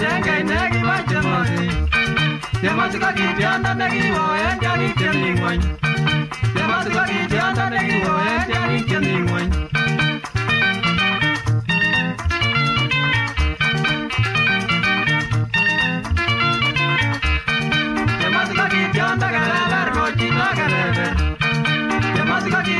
tengeinek kiboe chemosi chemosi ko ki tiondo nekiwoe tiong'ik chemi ng'wony chemosi ko ki tiondo nekiwoe tiong'ik chemi ng'wony chemosi ko ki tiondo kereber rochino kereber chemosi ko ki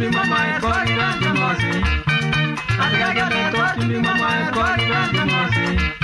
to mama, I got you, mercy. I got you, I got you, mama, I got you, mercy.